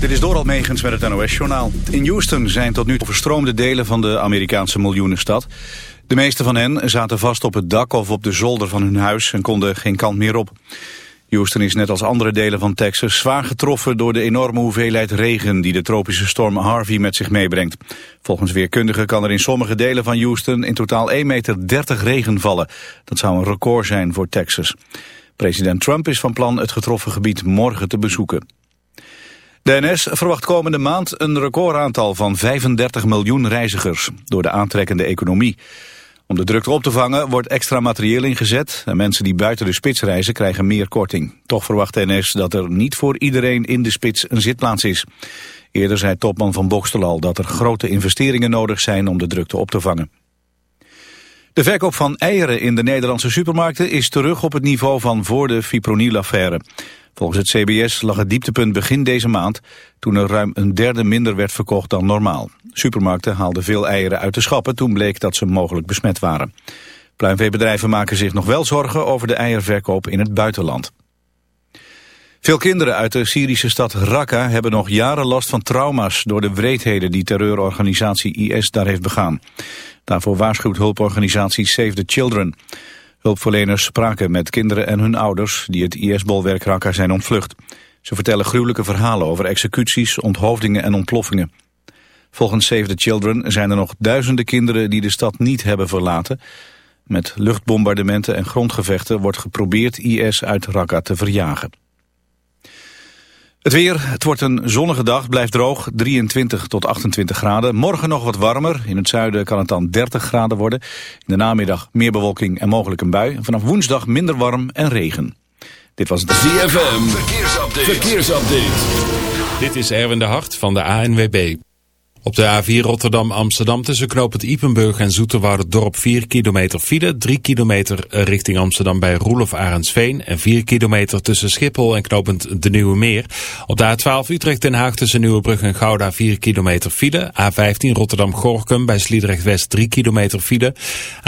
Dit is Doral Megens met het NOS-journaal. In Houston zijn tot nu toe verstroomde delen van de Amerikaanse miljoenenstad. De meeste van hen zaten vast op het dak of op de zolder van hun huis en konden geen kant meer op. Houston is net als andere delen van Texas zwaar getroffen door de enorme hoeveelheid regen die de tropische storm Harvey met zich meebrengt. Volgens weerkundigen kan er in sommige delen van Houston in totaal 1,30 meter regen vallen. Dat zou een record zijn voor Texas. President Trump is van plan het getroffen gebied morgen te bezoeken. De NS verwacht komende maand een recordaantal van 35 miljoen reizigers door de aantrekkende economie. Om de drukte op te vangen wordt extra materieel ingezet en mensen die buiten de spits reizen krijgen meer korting. Toch verwacht de dat er niet voor iedereen in de spits een zitplaats is. Eerder zei topman van Bokstel al dat er grote investeringen nodig zijn om de drukte op te vangen. De verkoop van eieren in de Nederlandse supermarkten is terug op het niveau van voor de fipronil-affaire. Volgens het CBS lag het dieptepunt begin deze maand... toen er ruim een derde minder werd verkocht dan normaal. Supermarkten haalden veel eieren uit de schappen... toen bleek dat ze mogelijk besmet waren. Pluimveebedrijven maken zich nog wel zorgen over de eierverkoop in het buitenland. Veel kinderen uit de Syrische stad Raqqa hebben nog jaren last van trauma's... door de wreedheden die terreurorganisatie IS daar heeft begaan. Daarvoor waarschuwt hulporganisatie Save the Children... Hulpverleners spraken met kinderen en hun ouders die het IS-bolwerk Raqqa zijn ontvlucht. Ze vertellen gruwelijke verhalen over executies, onthoofdingen en ontploffingen. Volgens Save the Children zijn er nog duizenden kinderen die de stad niet hebben verlaten. Met luchtbombardementen en grondgevechten wordt geprobeerd IS uit Raqqa te verjagen. Het weer, het wordt een zonnige dag, blijft droog, 23 tot 28 graden. Morgen nog wat warmer, in het zuiden kan het dan 30 graden worden. In de namiddag meer bewolking en mogelijk een bui. Vanaf woensdag minder warm en regen. Dit was het ZFM, verkeersupdate. verkeersupdate. Dit is Erwin de Hart van de ANWB. Op de A4 Rotterdam-Amsterdam tussen knooppunt Ipenburg en Dorp 4 kilometer file. 3 kilometer richting Amsterdam bij Roelof Arendsveen. En 4 kilometer tussen Schiphol en knooppunt De Nieuwe Meer. Op de A12 Utrecht-Den Haag tussen Nieuwebrug en Gouda 4 kilometer file. A15 Rotterdam-Gorkum bij Sliedrecht-West 3 kilometer file.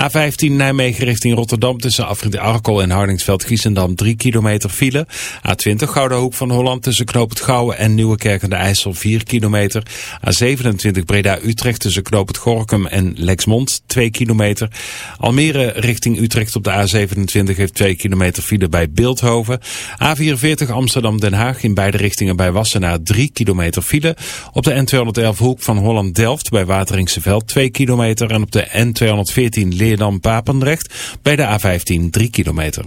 A15 Nijmegen richting Rotterdam tussen Afrit Arkel en Hardingsveld-Giessendam 3 kilometer file. A20 Gouda Hoek van Holland tussen knooppunt Gouwen en Nieuwekerk aan de IJssel 4 kilometer. A27 Breda-Utrecht tussen Knoop het Gorkum en Lexmond, 2 kilometer. Almere richting Utrecht op de A27 heeft 2 kilometer file bij Beeldhoven. A44 Amsterdam-Den Haag in beide richtingen bij Wassenaar 3 kilometer file. Op de N211 hoek van Holland-Delft bij Wateringseveld 2 kilometer. En op de N214 Leerdam-Papendrecht bij de A15 3 kilometer.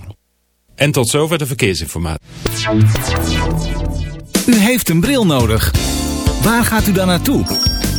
En tot zover de verkeersinformatie. U heeft een bril nodig. Waar gaat u dan naartoe?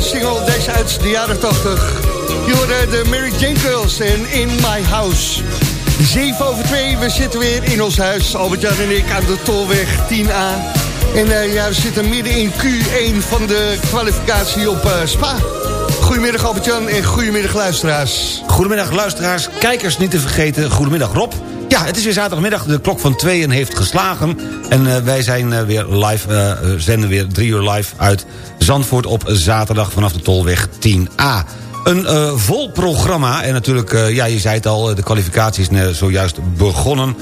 Single, deze uit de jaren 80. Je hoorde de Mary Jane Girls en In My House. 7 over 2, we zitten weer in ons huis. Albert-Jan en ik aan de Tolweg 10A. En uh, ja, we zitten midden in Q1 van de kwalificatie op uh, Spa. Goedemiddag Albert-Jan en goedemiddag luisteraars. Goedemiddag luisteraars, kijkers niet te vergeten. Goedemiddag Rob. Ja, het is weer zaterdagmiddag. De klok van tweeën heeft geslagen. En uh, wij zijn weer live, zenden weer drie uur live uit Zandvoort op zaterdag vanaf de Tolweg 10A. Een vol programma. En natuurlijk, ja, je zei het al, de kwalificatie is zojuist begonnen.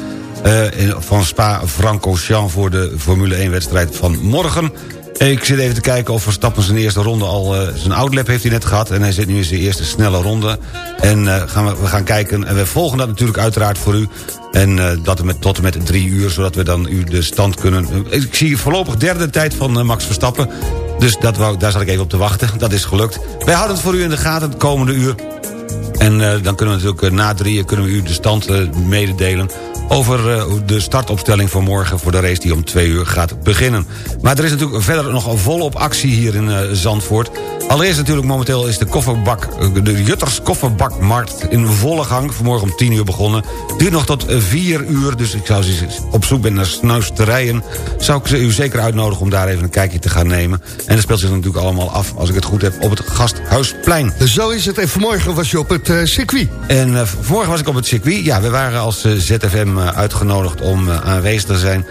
van Spa-Francorchamps voor de Formule 1 wedstrijd van morgen. Ik zit even te kijken of Verstappen zijn eerste ronde al... Uh, zijn outlap heeft hij net gehad en hij zit nu in zijn eerste snelle ronde. En gaan we, we gaan kijken en we volgen dat natuurlijk uiteraard voor u. En uh, dat met, tot en met drie uur, zodat we dan u de stand kunnen... ik zie voorlopig derde tijd van Max Verstappen. Dus dat wou, daar zat ik even op te wachten. Dat is gelukt. Wij houden het voor u in de gaten het komende uur. En dan kunnen we natuurlijk na drieën kunnen we u de stand mededelen over eh, de startopstelling voor morgen... voor de race die om twee uur gaat beginnen. Maar er is natuurlijk verder nog volop actie hier in eh, Zandvoort. Allereerst natuurlijk momenteel is de kofferbak... Eh, de Jutters kofferbakmarkt in volle gang. Vanmorgen om tien uur begonnen. Duurt nog tot vier uur, dus ik zou op zoek ben naar snuisterijen... zou ik u zeker uitnodigen om daar even een kijkje te gaan nemen. En dat speelt zich natuurlijk allemaal af, als ik het goed heb... op het Gasthuisplein. Zo is het. En vanmorgen was je op het circuit. En vanmorgen was ik op het circuit. Ja, we waren als ZFM eh, uitgenodigd om eh, aanwezig te zijn...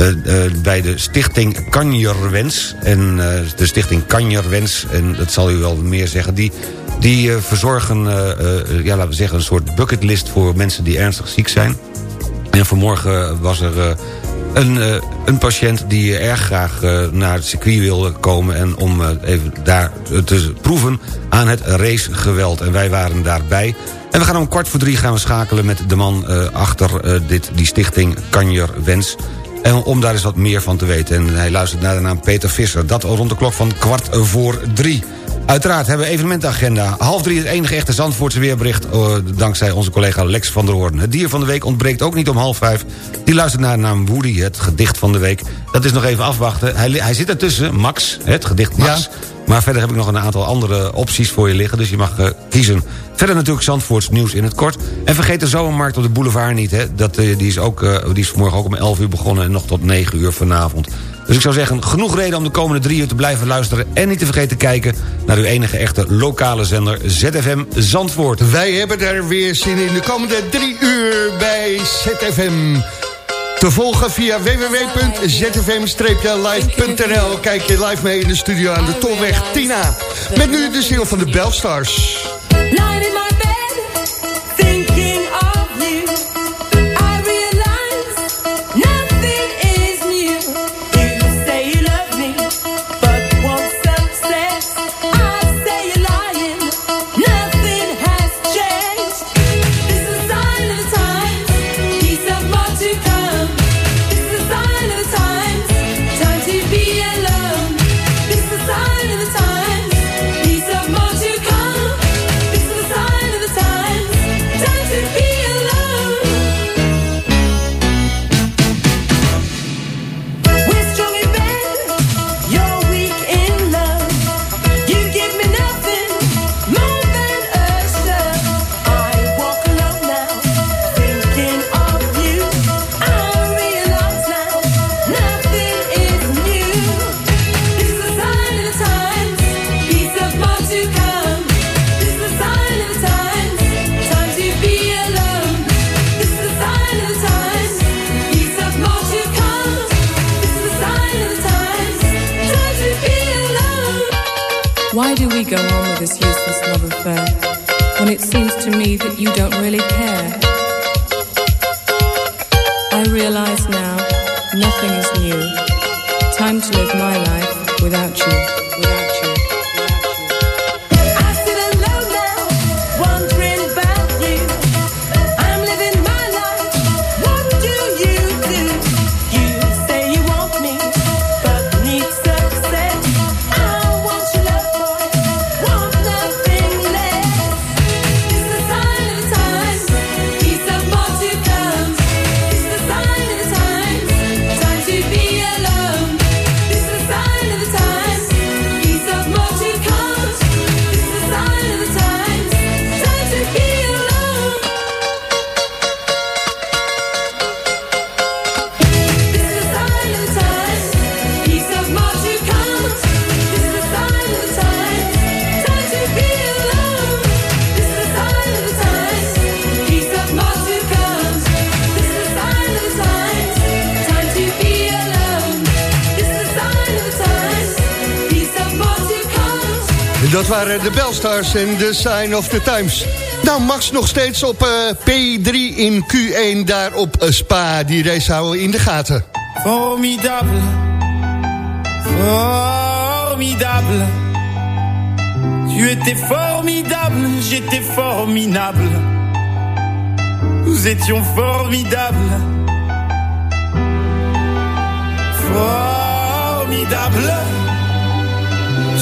Uh, bij de stichting Kanjerwens. En de stichting Kanjerwens, en dat zal u wel meer zeggen... die, die verzorgen, ja, laten we zeggen, een soort bucketlist... voor mensen die ernstig ziek zijn. En vanmorgen was er een, een patiënt die erg graag naar het circuit wilde komen... en om even daar te proeven aan het racegeweld. En wij waren daarbij... En we gaan om kwart voor drie gaan we schakelen met de man uh, achter uh, dit, die stichting Kanjer Wens. En om daar eens wat meer van te weten. En hij luistert naar de naam Peter Visser. Dat rond de klok van kwart voor drie. Uiteraard hebben we evenementagenda. Half drie het enige echte Zandvoortse weerbericht... Uh, dankzij onze collega Lex van der Hoorn. Het dier van de week ontbreekt ook niet om half vijf. Die luistert naar de naam Woody, het gedicht van de week. Dat is nog even afwachten. Hij, hij zit ertussen, Max, het gedicht Max... Ja. Maar verder heb ik nog een aantal andere opties voor je liggen. Dus je mag uh, kiezen. Verder natuurlijk Zandvoorts nieuws in het kort. En vergeet de zomermarkt op de boulevard niet. Hè. Dat, uh, die, is ook, die is vanmorgen ook om 11 uur begonnen. En nog tot 9 uur vanavond. Dus ik zou zeggen, genoeg reden om de komende drie uur te blijven luisteren... en niet te vergeten kijken naar uw enige echte lokale zender ZFM Zandvoort. Wij hebben er weer zin in de komende drie uur bij ZFM. Te volgen via www.zfm-live.nl. Kijk je live mee in de studio aan de Tolweg Tina. Met nu de single van de Belstars. you don't really care. I realize. Waren de Belstars en The Sign of the Times. Nou, Max nog steeds op uh, P3 in Q1 daar op uh, Spa. Die race houden we in de gaten. Formidable. Formidable. Tu étais formidable, j'étais formidable. Nous étions formidables. Formidable.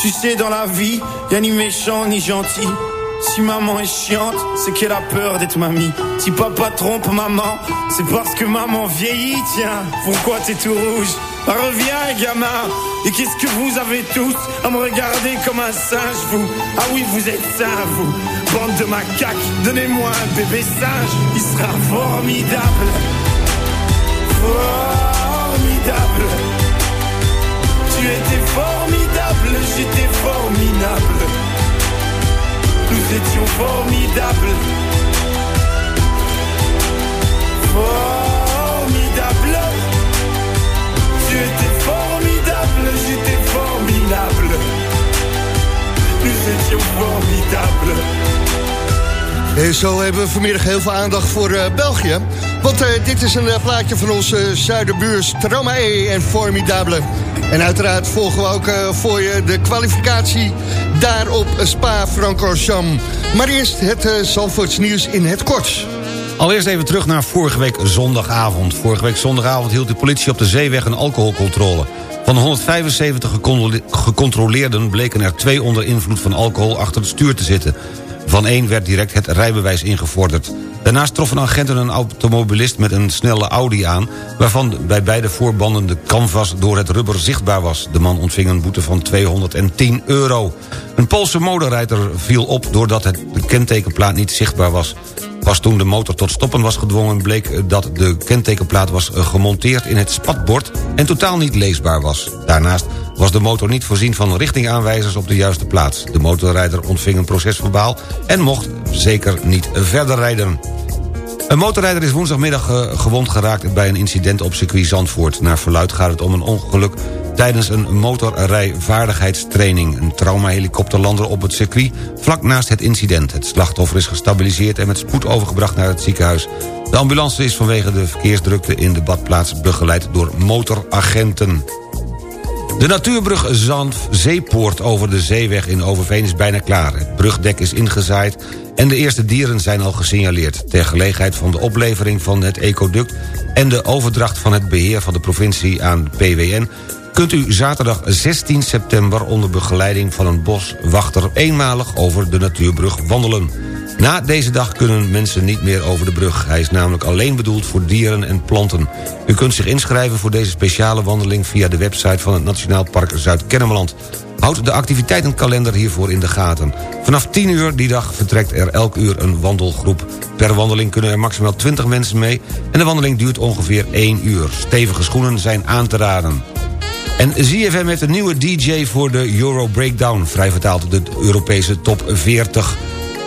Tu sais dans la vie, y a ni méchant ni gentil. Si maman est chiante, c'est qu'elle a peur d'être mamie. Si papa trompe maman, c'est parce que maman vieillit, tiens. Pourquoi t'es tout rouge? Bah, Reviens, gamin. Et qu'est-ce que vous avez tous à me regarder comme un singe, vous? Ah oui, vous êtes sains, vous. Bande de macaques, donnez-moi un bébé singe. Il sera formidable. Formidable. Tu étais formidable, j'étais formidable. Nous étions formidables. Formidable. Tu étais formidable, j'étais formidable. Nous étions formidables. En zo hebben we vanmiddag heel veel aandacht voor uh, België. Want uh, dit is een uh, plaatje van onze zuiderbuur Stromae en Formidable. En uiteraard volgen we ook voor je de kwalificatie daar op Spa-Francorchamps. Maar eerst het uh, Zandvoorts nieuws in het kort. Allereerst even terug naar vorige week zondagavond. Vorige week zondagavond hield de politie op de zeeweg een alcoholcontrole. Van de 175 gecontroleerden bleken er twee onder invloed van alcohol achter het stuur te zitten. Van één werd direct het rijbewijs ingevorderd. Daarnaast troffen agenten een automobilist met een snelle Audi aan... waarvan bij beide voorbanden de canvas door het rubber zichtbaar was. De man ontving een boete van 210 euro. Een Poolse motorrijder viel op doordat het de kentekenplaat niet zichtbaar was. Pas toen de motor tot stoppen was gedwongen... bleek dat de kentekenplaat was gemonteerd in het spatbord... en totaal niet leesbaar was. Daarnaast was de motor niet voorzien van richtingaanwijzers op de juiste plaats. De motorrijder ontving een procesverbaal en mocht zeker niet verder rijden. Een motorrijder is woensdagmiddag gewond geraakt bij een incident op circuit Zandvoort. Naar verluid gaat het om een ongeluk tijdens een motorrijvaardigheidstraining. Een traumahelikopter landde op het circuit vlak naast het incident. Het slachtoffer is gestabiliseerd en met spoed overgebracht naar het ziekenhuis. De ambulance is vanwege de verkeersdrukte in de badplaats begeleid door motoragenten. De natuurbrug Zand Zeepoort over de zeeweg in Overveen is bijna klaar. Het brugdek is ingezaaid en de eerste dieren zijn al gesignaleerd. Ter gelegenheid van de oplevering van het ecoduct... en de overdracht van het beheer van de provincie aan PWN kunt u zaterdag 16 september onder begeleiding van een boswachter... eenmalig over de natuurbrug wandelen. Na deze dag kunnen mensen niet meer over de brug. Hij is namelijk alleen bedoeld voor dieren en planten. U kunt zich inschrijven voor deze speciale wandeling... via de website van het Nationaal Park Zuid-Kennemerland. Houd de activiteitenkalender hiervoor in de gaten. Vanaf 10 uur die dag vertrekt er elk uur een wandelgroep. Per wandeling kunnen er maximaal 20 mensen mee... en de wandeling duurt ongeveer 1 uur. Stevige schoenen zijn aan te raden. En ZFM heeft een nieuwe DJ voor de Euro Breakdown. Vrij vertaald de Europese top 40.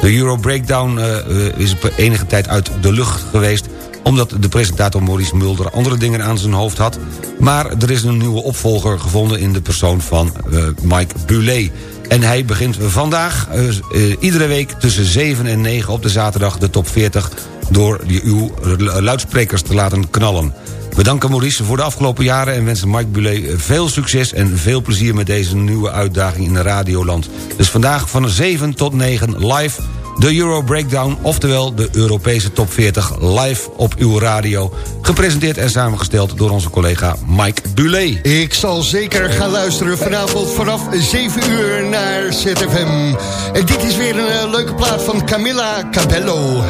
De Euro Breakdown uh, is enige tijd uit de lucht geweest omdat de presentator Maurice Mulder andere dingen aan zijn hoofd had. Maar er is een nieuwe opvolger gevonden in de persoon van uh, Mike Bulet. En hij begint vandaag, iedere week tussen 7 en 9 op de zaterdag... de top 40 door uw luidsprekers te laten knallen. We danken Maurice voor de afgelopen jaren... en wensen Mike Bulet veel succes en veel plezier met deze nieuwe uitdaging in de Radioland. Dus vandaag van 7 tot 9 live de Euro Breakdown, oftewel de Europese Top 40 live op uw radio. Gepresenteerd en samengesteld door onze collega Mike Bulet. Ik zal zeker gaan luisteren vanavond vanaf 7 uur naar ZFM. En dit is weer een uh, leuke plaat van Camilla Cabello.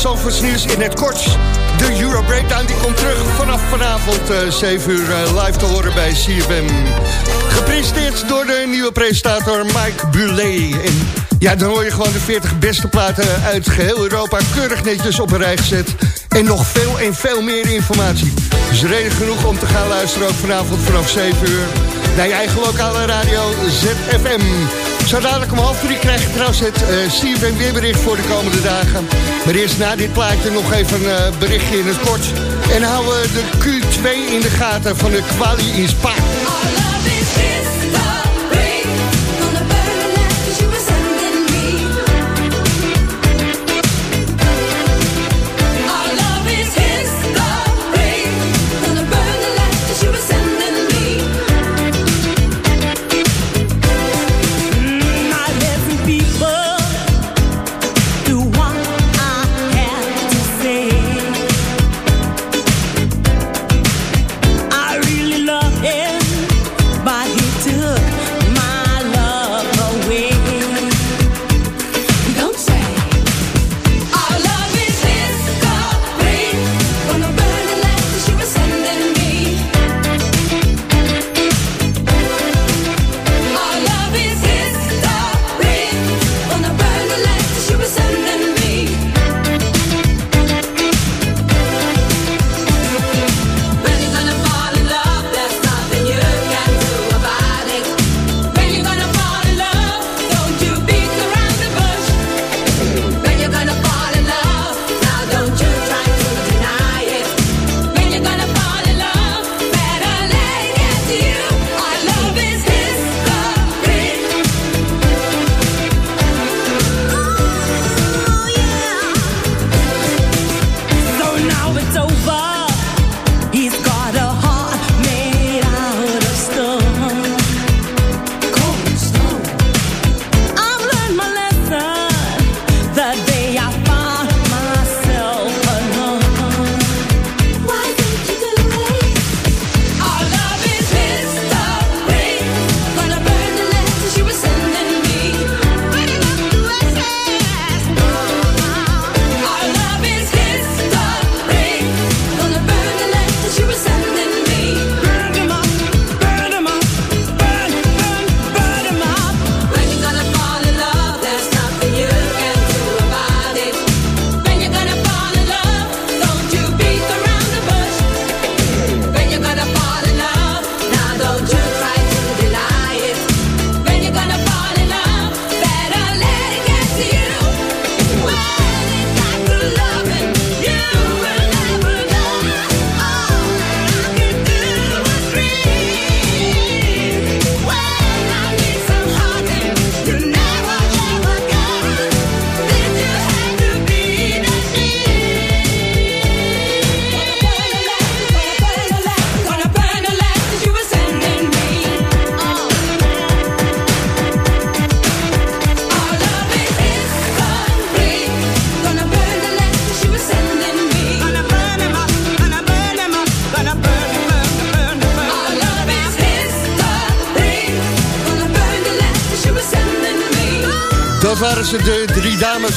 Het nieuws in het kort. De Euro Breakdown die komt terug vanaf vanavond eh 7 uur eh, live te horen bij CFM. Gepresenteerd door de nieuwe presentator Mike Bulet. En ja, dan hoor je gewoon de 40 beste platen uit geheel Europa keurig netjes op een rij gezet. En nog veel en veel meer informatie. Dus reden genoeg om te gaan luisteren ook vanavond vanaf 7 uur. Naar je eigen lokale radio ZFM. Zo dadelijk om half drie krijg je trouwens het uh, CFM weerbericht voor de komende dagen. Maar eerst na dit plaatje nog even een uh, berichtje in het kort. En houden we de Q2 in de gaten van de Quali in Spa.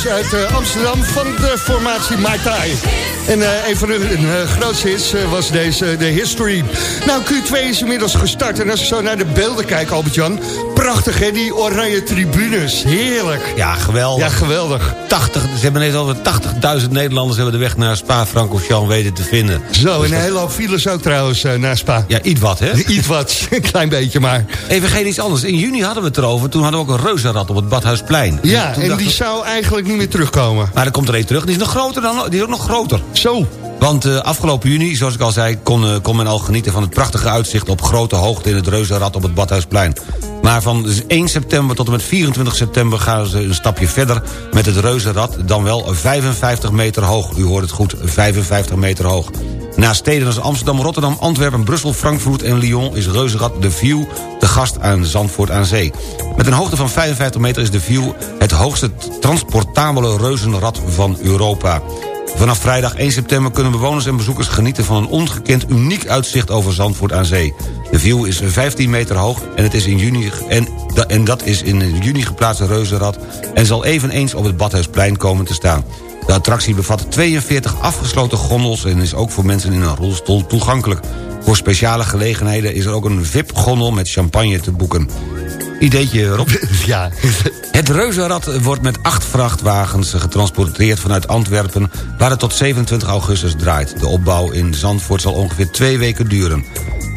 Uit uh, Amsterdam van de formatie Mai Tai. En uh, een van hun uh, grootste hits was deze, de History. Nou, Q2 is inmiddels gestart. En als ik zo naar de beelden kijk, Albert-Jan... prachtig, hè, die oranje tribunes. Heerlijk. Ja, geweldig. Ja, geweldig. 80, ze hebben net al 80.000 Nederlanders... hebben de weg naar Spa-Francorchamps weten te vinden. Zo, dus en een hele hoop files ook trouwens naar Spa. Ja, iets wat, hè? iets wat, een klein beetje maar. Even geen iets anders. In juni hadden we het erover. Toen hadden we ook een reuzenrad op het Badhuisplein. Ja, en die zou eigenlijk niet meer terugkomen. Maar er komt er één terug. Die is nog groter dan, die is ook nog groter. Zo. Want uh, afgelopen juni, zoals ik al zei, kon, uh, kon men al genieten van het prachtige uitzicht op grote hoogte in het Reuzenrad op het Badhuisplein. Maar van 1 september tot en met 24 september gaan ze een stapje verder met het Reuzenrad, dan wel 55 meter hoog. U hoort het goed, 55 meter hoog. Na steden als Amsterdam, Rotterdam, Antwerpen, Brussel, Frankfurt en Lyon... is Reuzenrad de View de gast aan Zandvoort aan Zee. Met een hoogte van 55 meter is de View het hoogste transportabele reuzenrad van Europa. Vanaf vrijdag 1 september kunnen bewoners en bezoekers genieten... van een ongekend uniek uitzicht over Zandvoort aan Zee. De view is 15 meter hoog en, het is in juni, en, dat is in juni geplaatste reuzenrad... en zal eveneens op het Badhuisplein komen te staan. De attractie bevat 42 afgesloten gondels... en is ook voor mensen in een rolstoel toegankelijk. Voor speciale gelegenheden is er ook een VIP-gondel met champagne te boeken. Ideetje, Rob? Ja. Het reuzenrad wordt met acht vrachtwagens getransporteerd vanuit Antwerpen... waar het tot 27 augustus draait. De opbouw in Zandvoort zal ongeveer twee weken duren.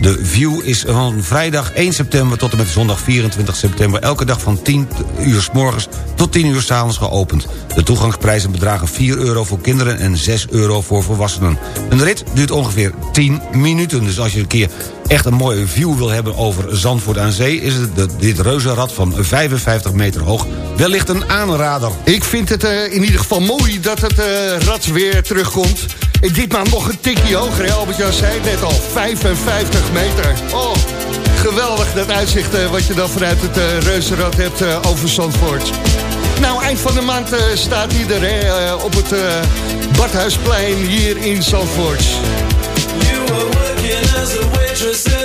De View is van vrijdag 1 september tot en met zondag 24 september... elke dag van 10 uur s morgens tot 10 uur s avonds geopend. De toegangsprijzen bedragen 4 euro voor kinderen en 6 euro voor volwassenen. Een rit duurt ongeveer 10 minuten. Dus als je een keer echt een mooie view wil hebben over Zandvoort aan Zee... is het de- dit reuzenrad van 55 meter hoog wellicht een aanrader. Ik vind het eh, in ieder geval mooi dat het eh, rad weer terugkomt. En ditmaal nog een tikje hoger, hè? Albert-Jan zei net al, 55 meter. Oh, geweldig dat uitzicht eh, wat je dan vanuit het reuzenrad hebt over Zandvoort. Nou, eind van de maand staat er eh, op het eh, Badhuisplein hier in Zandvoort. You were treasures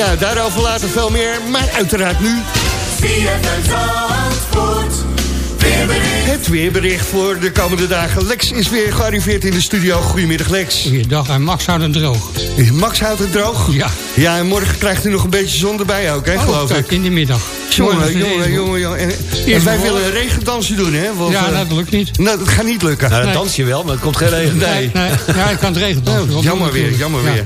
Nou, daarover later veel meer, maar uiteraard nu... Het weerbericht voor de komende dagen. Lex is weer gearriveerd in de studio. Goedemiddag Lex. Goeiedag, en Max houdt het droog. Max houdt het droog? Ja. Ja, en morgen krijgt u nog een beetje zon erbij ook, hè, Oh, geloof kijk, ik. in de middag. Jongen, jongen, jongen, jongen. En, en wij willen een regendansje doen, hè? Want, Ja, eh, dat lukt niet. nou, dat gaat niet lukken. Nou, dans je wel, maar het komt geen regen. Nee. Nee, ja, ik kan het regelen. dan. Oh, jammer weer, jammer Ja. weer.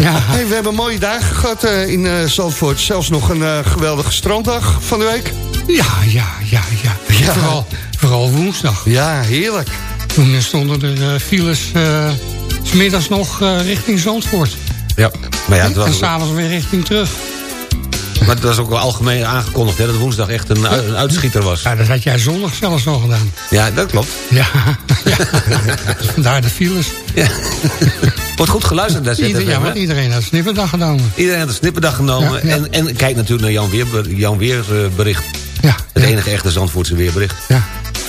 Ja. Hey, we hebben mooie dagen gehad eh, in eh Zandvoort. Zelfs nog een eh, geweldige stranddag van de week. Ja, ja, ja, ja. Ja. Vooral, vooral woensdag. Ja, heerlijk. Toen stonden er files eh, 's middags nog eh, richting Zandvoort. Ja, maar ja, het en was... s'avonds weer richting terug. Maar het was ook wel algemeen aangekondigd hè, dat woensdag echt een, een uitschieter was. Ja, dat had jij zondag zelfs al gedaan. Ja, dat klopt. Ja, ja. vandaar de files. Wordt goed geluisterd naar ZFM. Ieder, ja, want iedereen had snipperdag genomen. Iedereen had snipperdag genomen. Ja, ja. En, en kijk natuurlijk naar Jan Weer, Jan Weer bericht. Ja, Het ja, enige echte Zandvoortse weerbericht. ja.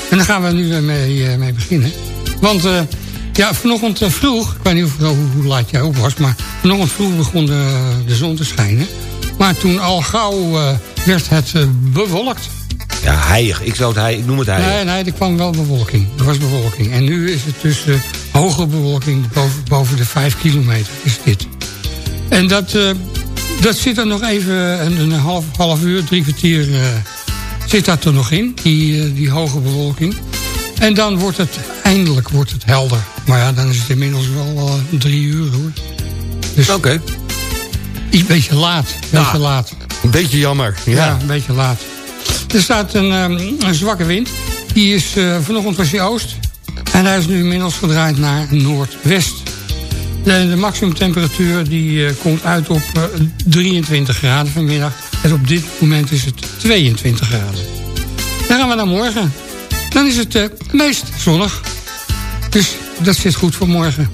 En daar gaan we nu eh, mee, eh, mee beginnen. Want eh, ja, vanochtend vroeg, ik weet niet of, hoe, hoe laat jij op was... maar vanochtend vroeg begon de, de zon te schijnen. Maar toen al gauw eh, werd het eh, bewolkt. Ja, heilig. Ik, zou het, ik noem het heilig. Nee, nee, er kwam wel bewolking. Er was bewolking. En nu is het dus eh, hoge bewolking boven, boven de 5 kilometer is dit. En dat, dat zit er nog even een, een half, half uur, drie kwartier zit dat er nog in, die, die hoge bewolking. En dan wordt het, eindelijk wordt het helder. Maar ja, dan is het inmiddels wel drie uur hoor. Dus Oké. Iets beetje laat, beetje laat. Een beetje jammer. Ja, Ja. een beetje laat. Er staat een, ehm, een zwakke wind. Die is, eh, vanochtend was hij oost. En hij is nu inmiddels gedraaid naar noordwest. De, de maximumtemperatuur die, eh, komt uit op eh, 23 graden vanmiddag. En op dit moment is het 22 graden. Dan gaan we naar morgen. Dan is het eh, meest zonnig. Dus dat zit goed voor morgen.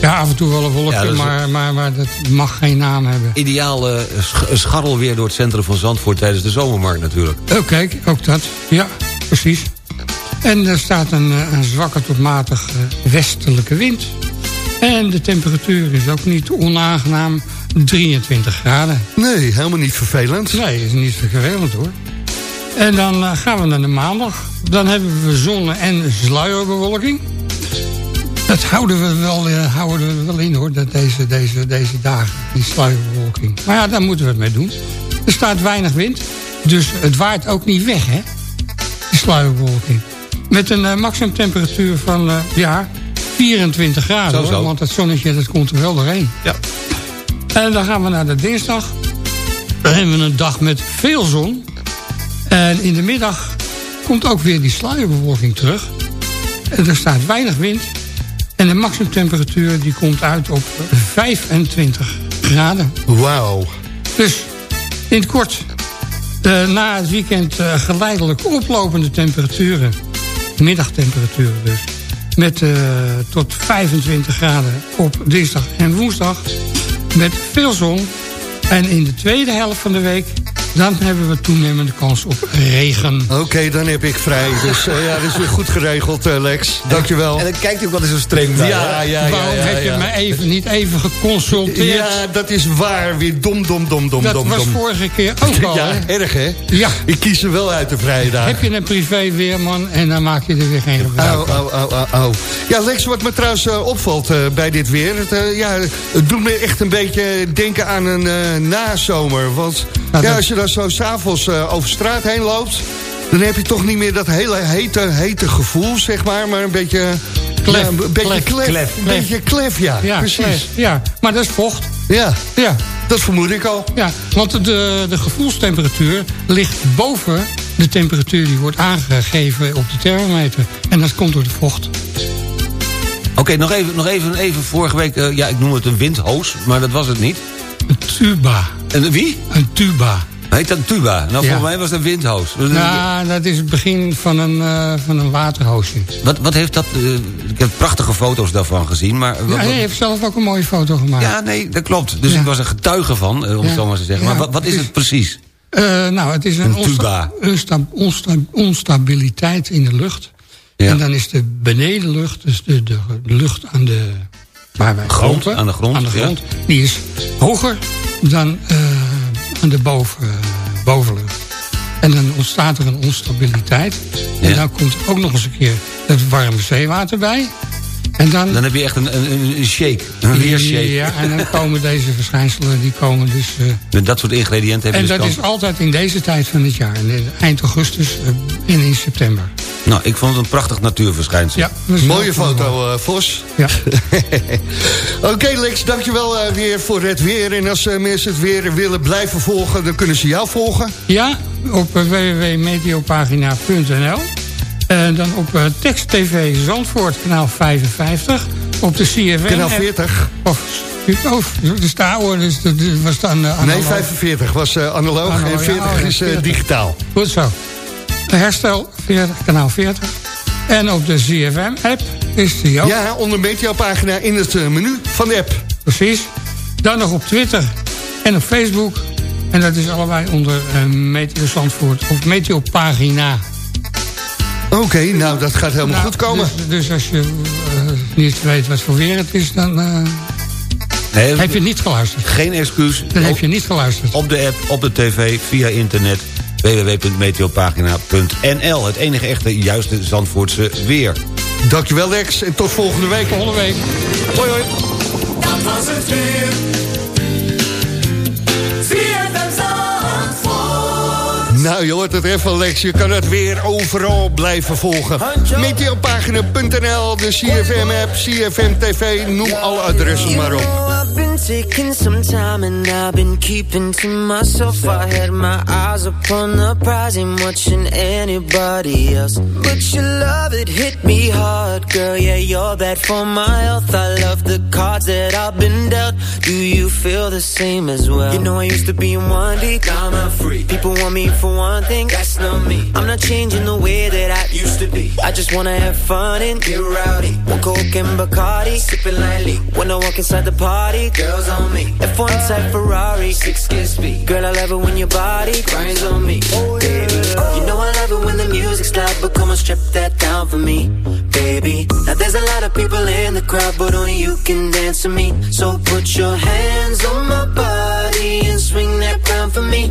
Ja, af en toe wel een wolkje, Ja, dat is- maar, maar, maar dat mag geen naam hebben. Ideaal eh, sch- scharrel weer door het centrum van Zandvoort tijdens de zomermarkt natuurlijk. Oh, kijk, ook dat. Ja, precies. En er staat een, eh, een zwakke tot matig eh, westelijke wind. En de temperatuur is ook niet onaangenaam. 23 graden. Nee, helemaal niet vervelend. Nee, is niet vervelend hoor. En dan eh, gaan we naar de maandag. Dan hebben we zonne- en sluierbewolking. Dat houden we wel, eh, houden we wel in hoor, dat deze, deze, deze dagen, die sluierbewolking. Maar ja, daar moeten we het mee doen. Er staat weinig wind, dus het waait ook niet weg hè, die sluierbewolking. Met een eh, maximumtemperatuur van, eh, ja, 24 graden Zo, hoor, zo. want het zonnetje dat komt er wel doorheen. Ja. En dan gaan we naar de dinsdag. Dan hebben we een dag met veel zon. En in de middag komt ook weer die sluierbewolking terug. En er staat weinig wind. En de maximumtemperatuur die komt uit op 25 graden. Wauw. Dus in het kort, na het weekend eh, geleidelijk oplopende temperaturen. Middagtemperaturen dus. Met eh, tot 25 graden op dinsdag en woensdag. Met veel zon. En in de tweede helft van de week... dan hebben we toenemende kans op regen. Oké, dan heb ik vrij. Dus eh, ja, dat is weer goed geregeld, eh, Lex. Dankjewel. En dan kijkt ook wel eens zo streng bij. Ja, ja, ja. Waarom ja, heb je me even, niet even geconsulteerd? Ja, dat is waar. Weer dom, dom, dom, dom, dat dom, was dom. vorige keer ook al. Ja, hè? erg hè? Ja. Ik kies er wel uit de vrije dagen. Heb je een privéweerman en dan maak je er weer geen gebruik Oh, van. oh, oh, oh, oh. Ja, Lex, wat me trouwens eh, opvalt eh, bij dit weer... Het, eh, ja, het doet me echt een beetje denken aan een eh, nazomer. Want Nou, ja, dat- als je dan zo s'avonds eh over straat heen loopt... dan heb je toch niet meer dat hele hete, hete gevoel, zeg maar. Maar een beetje... Klef, ja, een beetje klef, klef. klef, Een beetje klef, ja. Ja, precies. ja, maar dat is vocht. Ja, Ja, dat vermoed ik al. ja, want de, de gevoelstemperatuur ligt boven de temperatuur die wordt aangegeven op de thermometer. En dat komt door de vocht. Oké, nog, even, nog even, even vorige week, eh, ja, ik noem het een windhoos, maar dat was het niet. Een tuba. En wie? Een tuba. Heet dat tuba? Nou, Ja. voor mij was dat een windhoos. Ja, dat is het begin van een, eh, van een waterhoosje. Wat, wat heeft dat... eh, ik heb prachtige foto's daarvan gezien, maar... wat- Ja, hij heeft zelf ook een mooie foto gemaakt. ja, nee, dat klopt. Dus Ja. ik was er getuige van, eh, om het zo maar te zeggen. Maar wat, wat is het precies? Nou, het is een, Een tuba. onsta- onsta- onstabiliteit in de lucht. En dan is de benedenlucht, dus de, de, de lucht aan de, waar wij Grond, lopen, aan de grond, aan de grond die is hoger dan eh, aan de boven, bovenlucht. En dan ontstaat er een onstabiliteit. En Ja. dan komt ook nog eens een keer het warme zeewater bij. En dan, Dan heb je echt een, een, een- shake, een weershake. Ja, en dan komen deze verschijnselen, die komen dus... eh, Met dat soort ingrediënten heb je en dus dat is altijd in deze tijd van het jaar. in Eind augustus eh, en in september. Nou, ik vond het een prachtig natuurverschijnsel. Ja, Mooie foto, eh, Vos. Ja. Oké Lex, dankjewel eh, weer voor het weer. En als eh, mensen het weer willen blijven volgen, dan kunnen ze jou volgen. ja, op www.meteopagina.nl. En dan op eh, Tekst TV Zandvoort, kanaal 55. Op de CFM. Kanaal app- 40. Of Oh, de oude, dus dat was dan uh, Nee, 45 was uh, analoog, analoog, en 40 ja, oh, is uh, 40. digitaal. Goed zo. De herstel 40, kanaal 40. En op de ZFM-app is die ook. Ja, onder Meteo-pagina in het menu van de app. Precies. Dan nog op Twitter en op Facebook. En dat is allebei onder uh, Meteo Zandvoort of Meteo-pagina. Oké, okay, nou dat gaat helemaal nou, goed komen. Dus, dus als je uh, niet weet wat voor weer het is, dan... Uh, nee, heb je niet geluisterd. Geen excuus. Dan op, heb je niet geluisterd. Op de app, op de tv, via internet www.meteopagina.nl. Het enige echte juiste Zandvoortse weer. Dankjewel Lex en tot volgende week. Volgende week. Hoi hoi. Dat was het weer. Nou, je hoort het even, Lex. Je kan het weer overal blijven volgen. Meteopagina.nl, de CFM-app, CFM-TV, noem alle adressen maar op. taking some time and I've been keeping to myself. I had my eyes upon the prize and watching anybody else. But your love, it hit me hard, girl. Yeah, you're bad for my health. I love the cards that I've been dealt. Do you feel the same as well? You know, I used to be in one deep. I'm free. People want me for one thing, that's not me. I'm not changing the way that I used to be. I just wanna have fun and get rowdy. One Coke and Bacardi, sipping lightly. When I walk inside the party, girls on me. F1 type Ferrari, six kiss speed. Girl, I love it when your body grinds on me. Oh, baby, you know I love it when the music's loud, but come on, strip that down for me, baby. Now there's a lot of people in the crowd, but only you can dance to me. So put your hands on my body and swing that crown for me,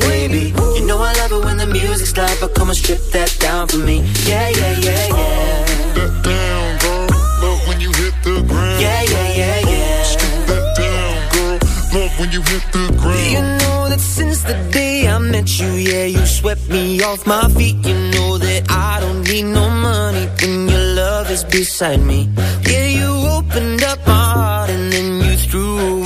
baby. You know I love it when the music's loud, but come on, strip that down for me. Yeah, yeah, yeah, yeah. That down, girl. Love when you hit the ground. Yeah, yeah, yeah, yeah Strip that down, girl. Love when you hit the ground. You know that since the day I met you, yeah, you swept me off my feet. You know that I don't need no money when your love is beside me. Yeah, you opened up my heart and then you threw away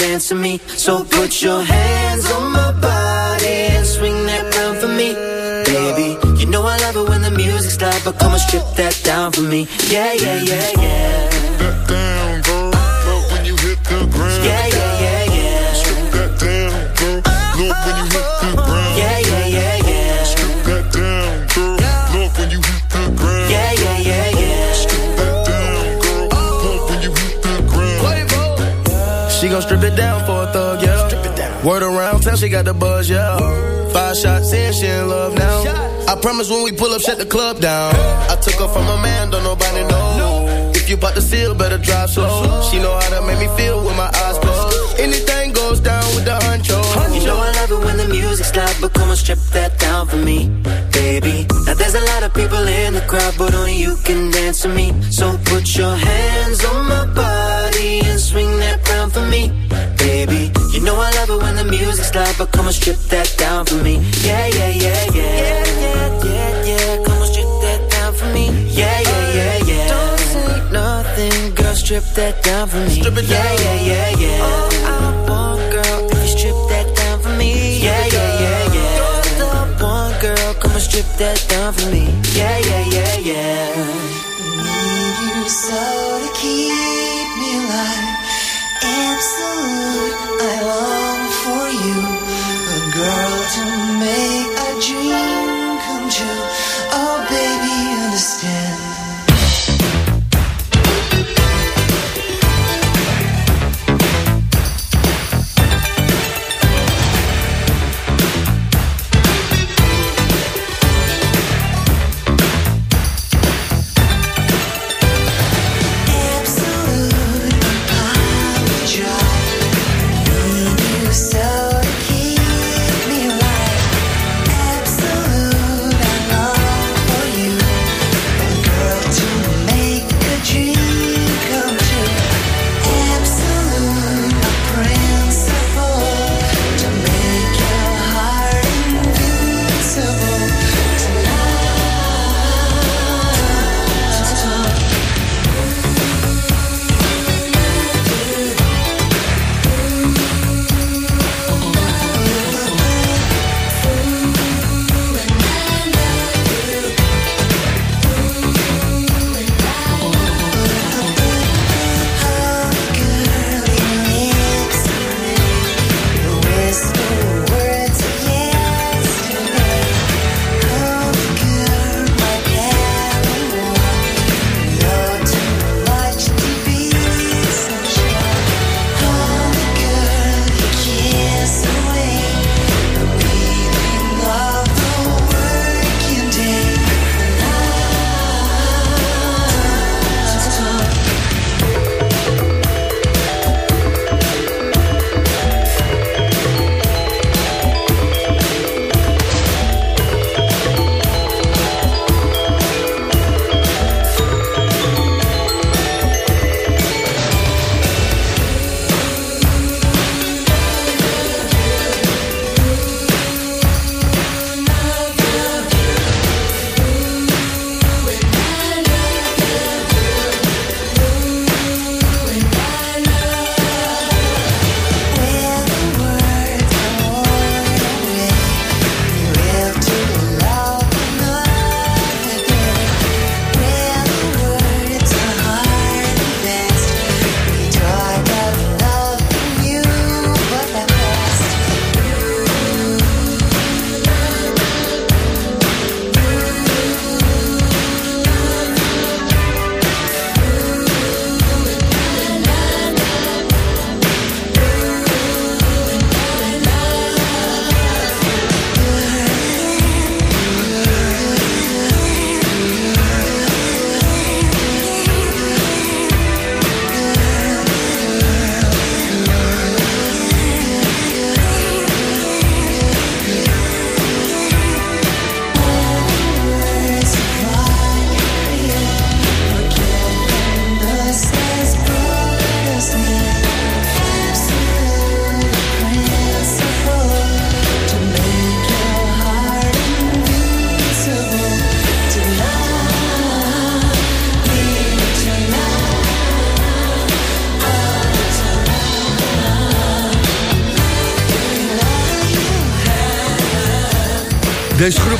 dance to me. So put your hands on my body and swing that round for me, baby. You know I love it when the music's loud, but come and strip that down for me. Yeah, yeah, yeah, yeah. That down, girl. Love when you hit the ground. Yeah, yeah, yeah, gon' strip it down for a thug, yeah. Strip it down. Word around town, she got the buzz, yeah. Five shots in, she in love now. I promise when we pull up, shut the club down. I took her from a man, don't nobody know. If you bought the seal, better drive slow. She know how to make me feel with my eyes closed. Anything goes down with the honcho. You know I love it when the music's loud, but come on, strip that down for me, baby. Now there's a lot of people in the crowd, but only you can dance to me. So put your hands on my body for me, baby. You know I love it when the music's loud, but come on, strip that down for me. Yeah, yeah, yeah, yeah. Yeah, yeah, yeah, yeah. Come on, strip that down for me. Yeah, yeah, yeah, yeah. Don't say nothing, girl, strip that down for me. Strip it yeah, down. yeah, yeah, yeah. All I want, girl, if you strip that down for me. Yeah, yeah, yeah, yeah. You're the one, girl, come on, strip that down for me. Yeah, yeah, yeah, yeah. Need you so to keep I long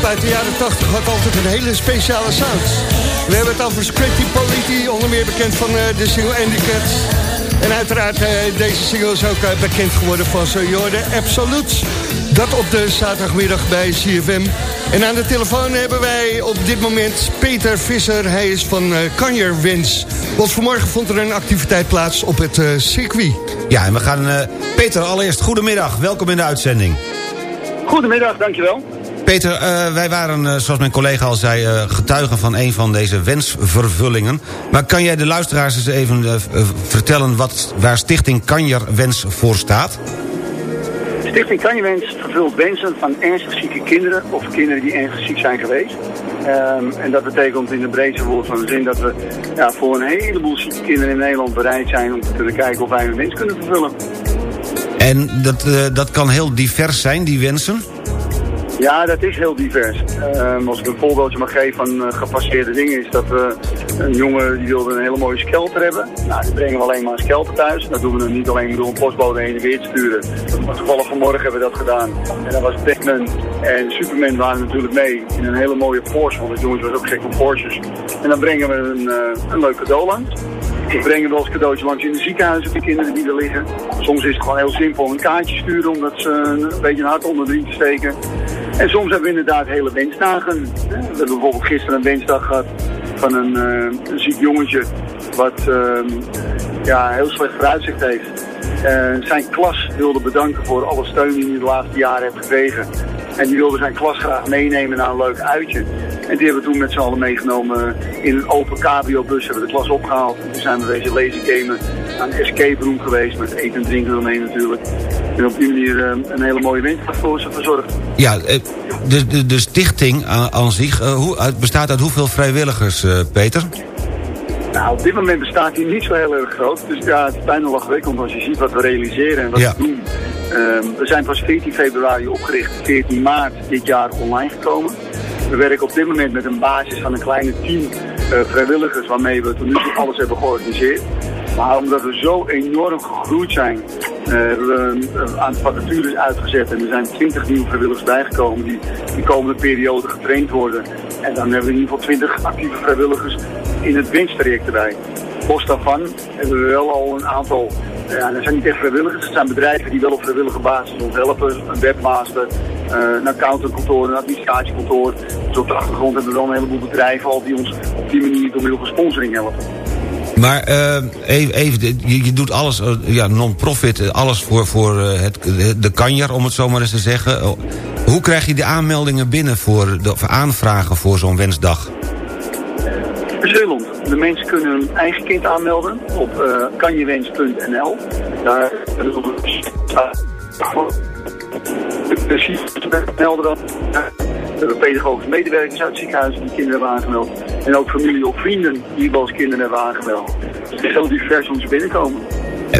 Uit de jaren 80 had altijd een hele speciale sound. We hebben het over Scratchy Polity, onder meer bekend van eh, de single Andy Cats. En uiteraard uh, deze single is ook uh, bekend geworden van zo Jorde Absolute. Dat op de zaterdagmiddag bij CFM. En aan de telefoon hebben wij op dit moment Peter Visser. Hij is van uh, Kanjerwens. Want vanmorgen vond er een activiteit plaats op het circuit. Ja, en we gaan... Peter, allereerst goedemiddag. Welkom in de uitzending. Goedemiddag, dankjewel. Peter, uh, wij waren, uh, zoals mijn collega al zei... Uh, getuigen van een van deze wensvervullingen. Maar kan jij de luisteraars eens even vertellen... Wat, waar Stichting Kanjer Wens voor staat? Stichting Kanjer Wens vervult wensen van ernstig zieke kinderen... of kinderen die ernstig ziek zijn geweest. Um, en dat betekent in de breedste woord van de zin... dat we ja, voor een heleboel zieke kinderen in Nederland bereid zijn... om te kunnen kijken of wij een wens kunnen vervullen. En dat, dat kan heel divers zijn, die wensen? Ja, dat is heel divers. Um, als ik een voorbeeldje mag geven van uh, gepasseerde dingen... is dat we een jongen die wilde een hele mooie skelter hebben. Nou, die brengen we alleen maar een skelter thuis. Dat doen we dan niet alleen door een postbode heen en weer te sturen. Maar toevallig vanmorgen hebben we dat gedaan. En dan was Batman en Superman waren natuurlijk mee in een hele mooie Porsche. Want de jongens was ook gek van Porsches. En dan brengen we een, uh, een leuk cadeau langs. We brengen wel als cadeautje langs in de ziekenhuizen voor kinderen die er liggen. Soms is het gewoon heel simpel een kaartje sturen omdat ze een beetje een hart onder de riem te steken. En soms hebben we inderdaad hele wensdagen. We hebben bijvoorbeeld gisteren een wensdag gehad van een, uh, ziek jongetje wat uh, ja, heel slecht vooruitzicht heeft. Uh, zijn klas wilde bedanken voor alle steun die hij de laatste jaren heeft gekregen. En die wilde zijn klas graag meenemen naar een leuk uitje. En die hebben we toen met z'n allen meegenomen in een open cabrio-bus. Hebben we de klas opgehaald. En toen zijn we deze lazy gamen aan een escape room geweest. Met eten en drinken eromheen natuurlijk. En op die manier een hele mooie winter voor ze verzorgd. Ja, de, de, de stichting aan, aan zich hoe, bestaat uit hoeveel vrijwilligers, Peter? Nou, op dit moment bestaat hij niet zo heel erg groot. Dus ja, het is bijna lachwekkend als je ziet wat we realiseren en wat ja. we doen. Um, we zijn pas 14 februari opgericht, 14 maart dit jaar online gekomen. We werken op dit moment met een basis van een kleine team uh, vrijwilligers waarmee we tot nu toe alles hebben georganiseerd. Maar omdat we zo enorm gegroeid zijn, hebben we een aantal vacatures uitgezet. En er zijn 20 nieuwe vrijwilligers bijgekomen die de komende periode getraind worden. En dan hebben we in ieder geval 20 actieve vrijwilligers in het winsttraject erbij. Los daarvan hebben we wel al een aantal, ja, dat zijn niet echt vrijwilligers, het zijn bedrijven die wel op vrijwillige basis ons helpen. Een webmaster, een accountantkantoor, een administratiekantoor. Dus op de achtergrond hebben we wel een heleboel bedrijven al die ons op die manier door middel van sponsoring helpen. Maar uh, even, even je, je, doet alles, uh, ja, non-profit, alles voor, voor het, de kanjer, om het zo maar eens te zeggen. Hoe krijg je de aanmeldingen binnen voor, de, voor aanvragen voor zo'n wensdag? Verschillend. De mensen kunnen hun eigen kind aanmelden op uh, kanjewens.nl. Daar melden dan. We hebben pedagogische medewerkers uit het ziekenhuis die kinderen hebben aangemeld. En ook familie of vrienden die wel eens kinderen hebben aangemeld. Dus het is heel divers hoe ze binnenkomen.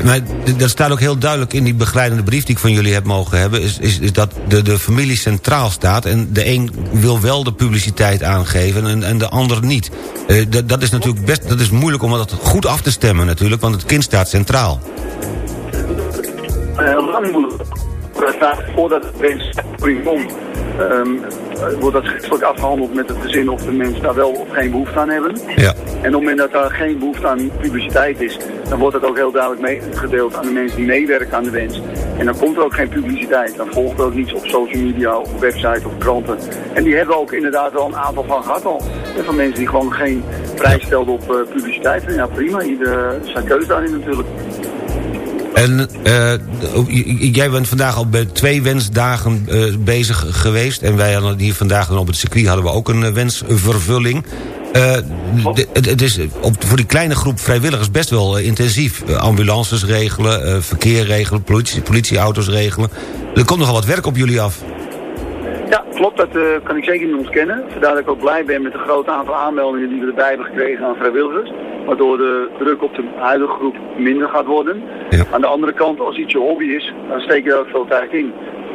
Maar dat staat ook heel duidelijk in die begeleidende brief die ik van jullie heb mogen hebben... is, is, is dat de, de familie centraal staat en de een wil wel de publiciteit aangeven en, en de ander niet. Uh, dat, is natuurlijk best dat is moeilijk om dat goed af te stemmen natuurlijk, want het kind staat centraal. Heel lang moeilijk. Voordat het komt, um, wordt dat schriftelijk afgehandeld met het gezin of de mensen daar wel of geen behoefte aan hebben. Ja. En op het moment dat daar geen behoefte aan publiciteit is, dan wordt het ook heel duidelijk meegedeeld aan de mensen die meewerken aan de wens. En dan komt er ook geen publiciteit. Dan volgt er ook niets op social media, of website of kranten. En die hebben we ook inderdaad wel een aantal van gehad al. En van mensen die gewoon geen prijs stelden op uh, publiciteit. En ja, prima. Ieder zijn keuze daarin natuurlijk. En uh, jij bent vandaag al bij twee wensdagen uh, bezig geweest. En wij hadden hier vandaag dan op het circuit hadden we ook een uh, wensvervulling. het, het is op, voor die kleine groep vrijwilligers best wel intensief. ambulances regelen, verkeer regelen, politie, politieauto's regelen. Er komt nogal wat werk op jullie af. Ja, klopt. Dat kan ik zeker niet ontkennen. Vandaar dat ik ook blij ben met het grote aantal aanmeldingen die we erbij hebben gekregen aan vrijwilligers waardoor de druk op de huidige groep minder gaat worden. Ja. Aan de andere kant, als iets je hobby is, dan steek je er ook veel tijd in.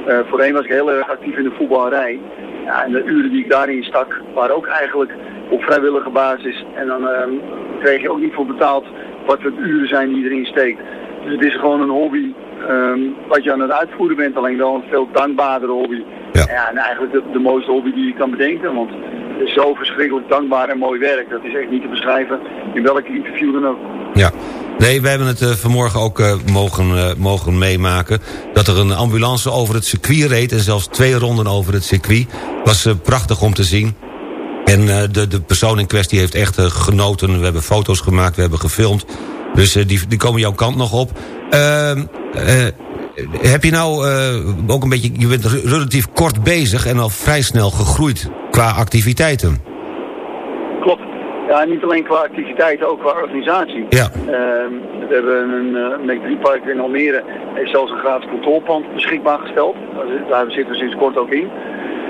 Uh, voorheen was ik heel erg actief in de voetballerij. Ja, en de uren die ik daarin stak, waren ook eigenlijk op vrijwillige basis. En dan uh, kreeg je ook niet voor betaald wat de uren zijn die je erin steekt. Dus het is gewoon een hobby um, wat je aan het uitvoeren bent, alleen wel een veel dankbaardere hobby Ja. en eigenlijk de, de mooiste hobby die je kan bedenken. Want zo verschrikkelijk dankbaar en mooi werk. Dat is echt niet te beschrijven in welk interview dan ook. Ja. Nee, we hebben het eh, vanmorgen ook eh, mogen, eh, mogen meemaken... dat er een ambulance over het circuit reed... en zelfs twee ronden over het circuit. was prachtig om te zien. En de, de persoon in kwestie heeft echt genoten. We hebben foto's gemaakt, we hebben gefilmd. Dus die, die komen jouw kant nog op. Heb je nou eh, ook een beetje... Je bent re- relatief kort bezig en al vrij snel gegroeid qua activiteiten. Klopt. Ja, niet alleen qua activiteiten, ook qua organisatie. Ja. Ehm, we hebben een uh, in Almere heeft zelfs een gratis controlepand beschikbaar gesteld. Daar zitten we sinds kort ook in.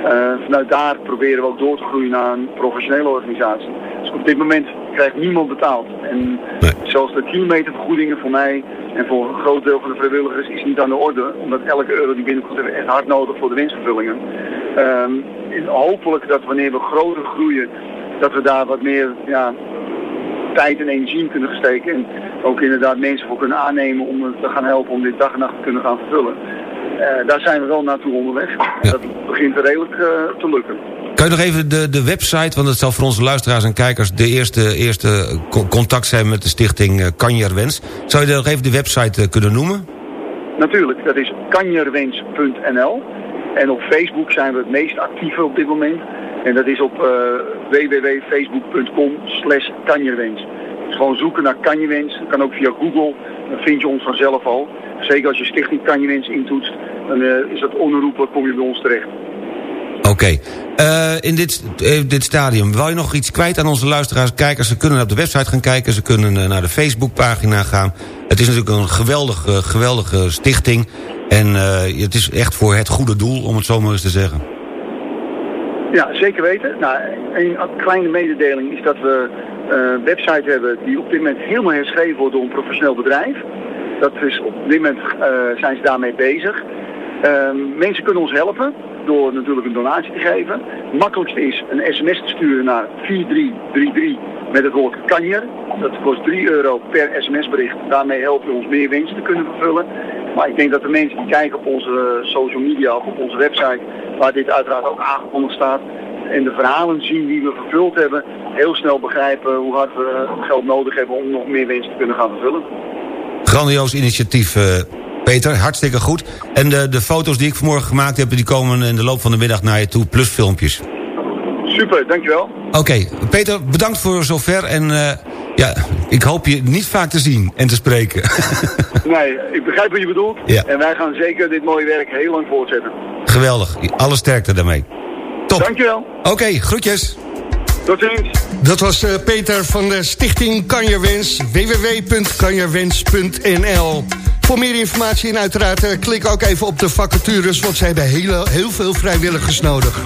Eh, vanuit daar proberen we ook door te groeien naar een professionele organisatie. Dus op dit moment krijgt niemand betaald. En zelfs de kilometervergoedingen voor mij en voor een groot deel van de vrijwilligers is niet aan de orde. Omdat elke euro die binnenkomt hebben echt hard nodig voor de winstvervullingen. En hopelijk dat wanneer we groter groeien, dat we daar wat meer ja, tijd en energie in kunnen steken. En ook inderdaad mensen voor kunnen aannemen om te gaan helpen om dit dag en nacht te kunnen gaan vervullen. Eh, daar zijn we wel naartoe onderweg. Dat begint redelijk eh, te lukken. Kan je nog even de, de website, want het zal voor onze luisteraars en kijkers... de eerste, eerste co- contact zijn met de stichting eh, Kanjerwens. Zou je nog even de website eh, kunnen noemen? Natuurlijk, dat is kanjerwens.nl. En op Facebook zijn we het meest actieve op dit moment. En dat is op eh, www.facebook.com slash kanjerwens. Dus gewoon zoeken naar kanjerwens. Dat kan ook via Google. Dan vind je ons vanzelf al. Zeker als je stichting kanjerwens intoetst. Dan is dat onherroepelijk, kom je bij ons terecht. Oké. Eh, in dit, eh, dit stadium, wil je nog iets kwijt aan onze luisteraars kijkers? Ze kunnen op de website gaan kijken, ze kunnen eh, naar de Facebookpagina gaan. Het is natuurlijk een geweldige, geweldige stichting. En het is echt voor het goede doel, om het zo maar eens te zeggen. Ja, zeker weten. Nou, een kleine mededeling is dat we een website hebben die op dit moment helemaal herschreven wordt door een professioneel bedrijf. Dat is op dit moment zijn ze daarmee bezig. Ehm, mensen kunnen ons helpen door natuurlijk een donatie te geven. Het makkelijkste is een sms te sturen naar 4333 met het woord kanjer. Dat kost 3 euro per sms-bericht. Daarmee helpen we ons meer winst te kunnen vervullen. Maar ik denk dat de mensen die kijken op onze social media of op onze website, waar dit uiteraard ook aangekondigd staat, en de verhalen zien die we vervuld hebben, heel snel begrijpen hoe hard we geld nodig hebben om nog meer winst te kunnen gaan vervullen. Grandioos initiatief, eh, Peter. Hartstikke goed. En de, de foto's die ik vanmorgen gemaakt heb... die komen in de loop van de middag naar je toe, plus filmpjes. Super, dankjewel. Oké, Peter, bedankt voor zover. En eh, ja, ik hoop je niet vaak te zien en te spreken. Nee, ik begrijp wat je bedoelt. Ja. En wij gaan zeker dit mooie werk heel lang voortzetten. Geweldig. Alle sterkte daarmee. Top. Dankjewel. Oké, groetjes. Tot ziens. Dat was eh, Peter van de stichting Kanjerwens. www.kanjerwens.nl Voor meer informatie en uiteraard eh, klik ook even op de vacatures... want zij hebben hele, heel veel vrijwilligers nodig.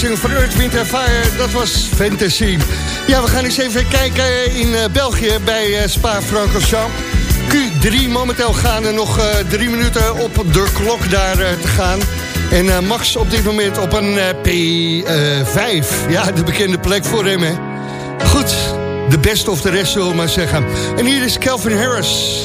Single van Earth, Wind Fire, dat was Fantasy. Ja, we gaan eens even kijken in uh, België bij uh, Spa-Francorchamps. Q3 momenteel gaan er nog uh, drie minuten op de klok daar te gaan. En Max op dit moment op een P5. ja, de bekende plek voor hem, hè. Goed, de best of de rest, zullen we maar zeggen. En hier is Calvin Harris.